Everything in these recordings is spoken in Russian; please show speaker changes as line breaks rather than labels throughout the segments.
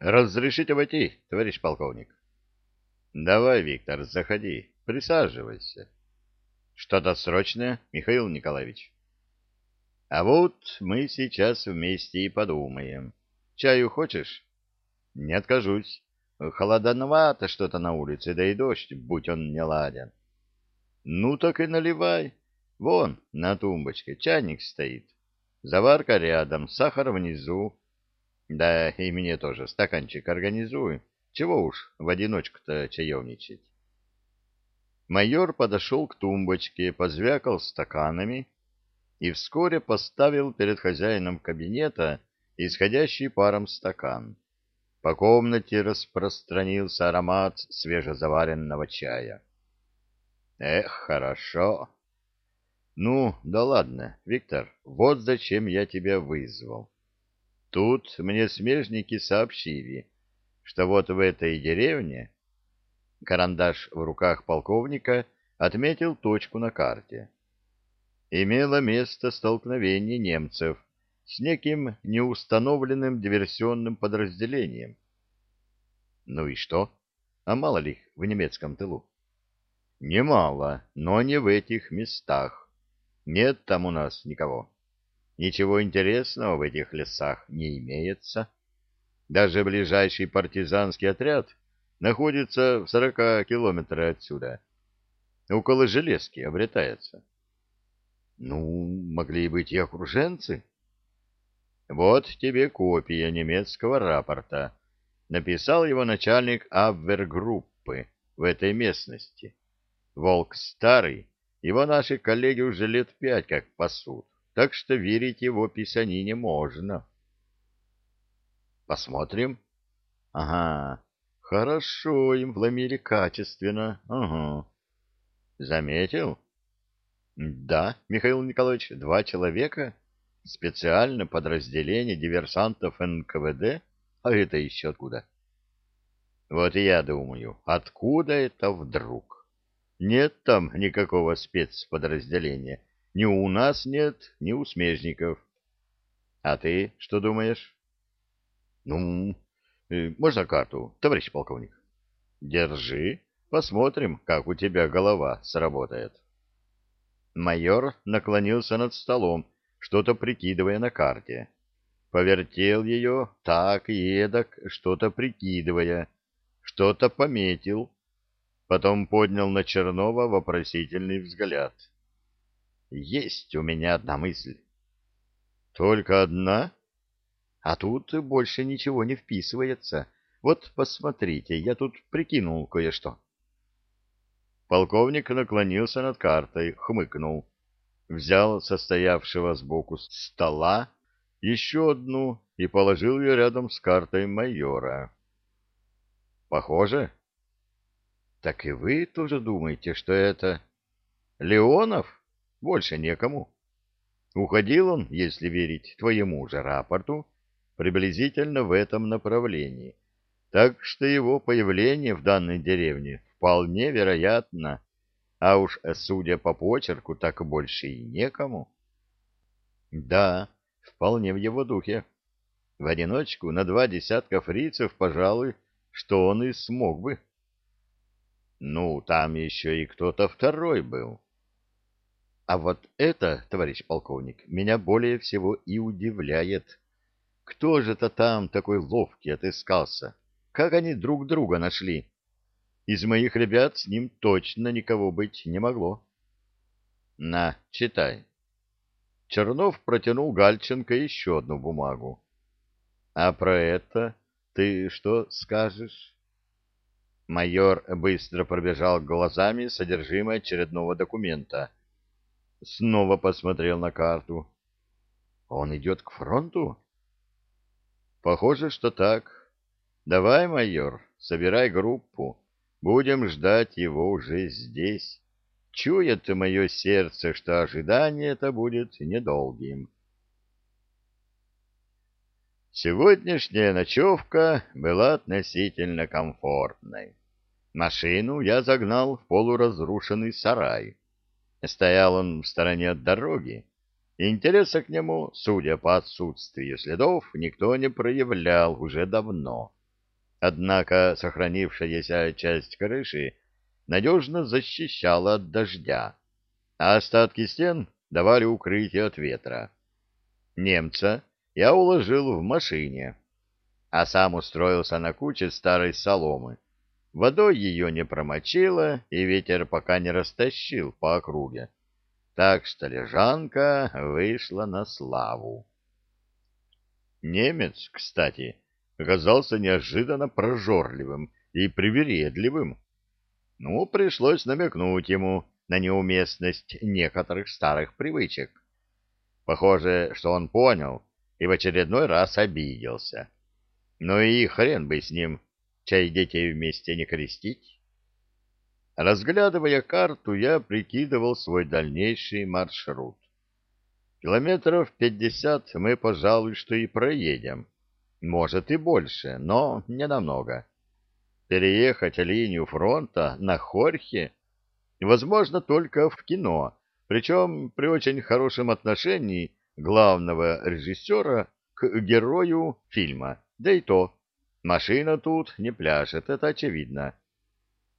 Разрешите войти, товарищ полковник? Давай, Виктор, заходи, присаживайся. Что-то срочное, Михаил Николаевич? А вот мы сейчас вместе и подумаем. Чаю хочешь? Не откажусь. Холодновато что-то на улице, да и дождь, будь он не ладен. Ну так и наливай. Вон, на тумбочке, чайник стоит. Заварка рядом, сахар внизу. Да, и мне тоже стаканчик организуй. Чего уж в одиночку-то чаевничать. Майор подошел к тумбочке, позвякал стаканами и вскоре поставил перед хозяином кабинета исходящий паром стакан. По комнате распространился аромат свежезаваренного чая. Эх, хорошо. Ну, да ладно, Виктор, вот зачем я тебя вызвал. Тут мне смежники сообщили, что вот в этой деревне карандаш в руках полковника отметил точку на карте. Имело место столкновение немцев с неким неустановленным диверсионным подразделением. Ну и что? А мало ли их в немецком тылу? Немало, но не в этих местах. Нет там у нас никого. Ничего интересного в этих лесах не имеется. Даже ближайший партизанский отряд находится в сорока километрах отсюда. Около железки обретается. Ну, могли быть и окруженцы. Вот тебе копия немецкого рапорта. Написал его начальник Абвергруппы в этой местности. Волк старый его наши коллеги уже лет пять как пасут, так что верить его писанине можно. Посмотрим. Ага, хорошо им вломили качественно. Ага. Заметил? Да, Михаил Николаевич, два человека, специально подразделение диверсантов НКВД, а это еще откуда? Вот и я думаю, откуда это вдруг? Нет там никакого спецподразделения. Ни у нас нет, ни у смежников. А ты что думаешь? Ну, э, можно карту, товарищ полковник? Держи, посмотрим, как у тебя голова сработает. Майор наклонился над столом, что-то прикидывая на карте. Повертел ее так и эдак, что-то прикидывая, что-то пометил, Потом поднял на Чернова вопросительный взгляд. «Есть у меня одна мысль». «Только одна?» «А тут больше ничего не вписывается. Вот посмотрите, я тут прикинул кое-что». Полковник наклонился над картой, хмыкнул. Взял состоявшего сбоку стола еще одну и положил ее рядом с картой майора. «Похоже?» Так и вы тоже думаете, что это... Леонов? Больше некому. Уходил он, если верить твоему же рапорту, приблизительно в этом направлении. Так что его появление в данной деревне вполне вероятно, а уж судя по почерку, так больше и некому. Да, вполне в его духе. В одиночку на два десятка фрицев, пожалуй, что он и смог бы. Ну, там еще и кто-то второй был. А вот это, товарищ полковник, меня более всего и удивляет. Кто же-то там такой ловкий отыскался? Как они друг друга нашли? Из моих ребят с ним точно никого быть не могло. На, читай. Чернов протянул Гальченко еще одну бумагу. А про это ты что скажешь? Майор быстро пробежал глазами содержимое очередного документа. Снова посмотрел на карту. Он идет к фронту? Похоже, что так. Давай, майор, собирай группу. Будем ждать его уже здесь. Чует мое сердце, что ожидание это будет недолгим. Сегодняшняя ночевка была относительно комфортной. Машину я загнал в полуразрушенный сарай. Стоял он в стороне от дороги. Интереса к нему, судя по отсутствию следов, никто не проявлял уже давно. Однако сохранившаяся часть крыши надежно защищала от дождя, а остатки стен давали укрытие от ветра. Немца я уложил в машине, а сам устроился на куче старой соломы. Водой ее не промочило, и ветер пока не растащил по округе. Так что лежанка вышла на славу. Немец, кстати, оказался неожиданно прожорливым и привередливым. Ну, пришлось намекнуть ему на неуместность некоторых старых привычек. Похоже, что он понял и в очередной раз обиделся. Ну и хрен бы с ним, чай детей вместе не крестить. Разглядывая карту, я прикидывал свой дальнейший маршрут. Километров пятьдесят мы, пожалуй, что и проедем. Может и больше, но не намного. Переехать линию фронта на Хорхе возможно только в кино, причем при очень хорошем отношении главного режиссера к герою фильма, да и то. Машина тут не пляшет, это очевидно.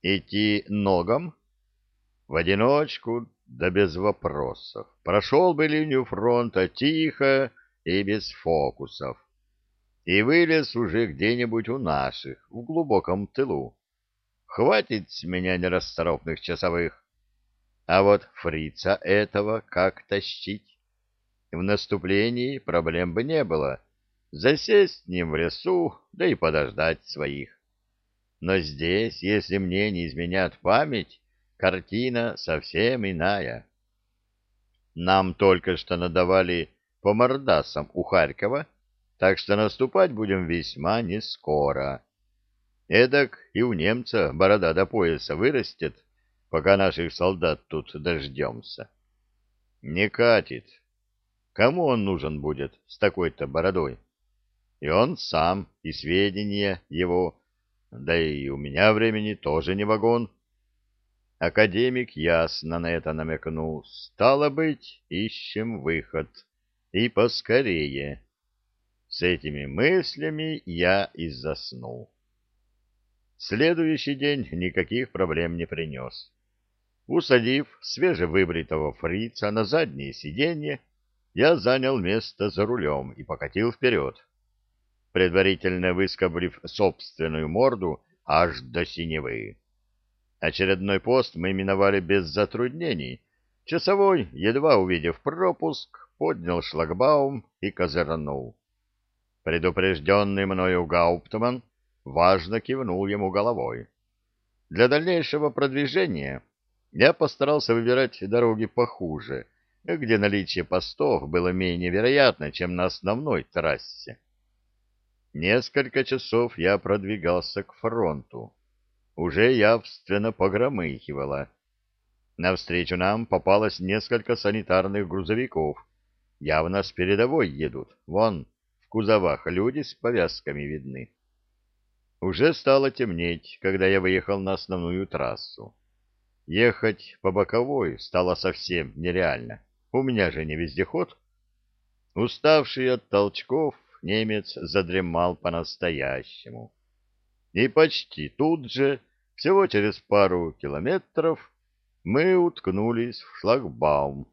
Идти ногам? В одиночку, да без вопросов. Прошел бы линию фронта тихо и без фокусов. И вылез уже где-нибудь у наших, в глубоком тылу. Хватит с меня нерасторопных часовых. А вот фрица этого как тащить? В наступлении проблем бы не было. Засесть с ним в лесу, да и подождать своих. Но здесь, если мне не изменят память, картина совсем иная. Нам только что надавали по мордасам у Харькова, так что наступать будем весьма нескоро. Эдак и у немца борода до пояса вырастет, пока наших солдат тут дождемся. Не катит. Кому он нужен будет с такой-то бородой? И он сам, и сведения его, да и у меня времени тоже не вагон. Академик ясно на это намекнул. Стало быть, ищем выход. И поскорее. С этими мыслями я и заснул. Следующий день никаких проблем не принес. Усадив свежевыбритого фрица на заднее сиденье, я занял место за рулем и покатил вперед, предварительно выскоблив собственную морду аж до синевы. Очередной пост мы миновали без затруднений. Часовой, едва увидев пропуск, поднял шлагбаум и козырнул. Предупрежденный мною Гауптман важно кивнул ему головой. Для дальнейшего продвижения я постарался выбирать дороги похуже, где наличие постов было менее вероятно, чем на основной трассе. Несколько часов я продвигался к фронту. Уже явственно погромыхивало. Навстречу нам попалось несколько санитарных грузовиков. Явно с передовой едут. Вон, в кузовах люди с повязками видны. Уже стало темнеть, когда я выехал на основную трассу. Ехать по боковой стало совсем нереально. У меня же не вездеход. Уставший от толчков, немец задремал по-настоящему. И почти тут же, всего через пару километров, мы уткнулись в шлагбаум.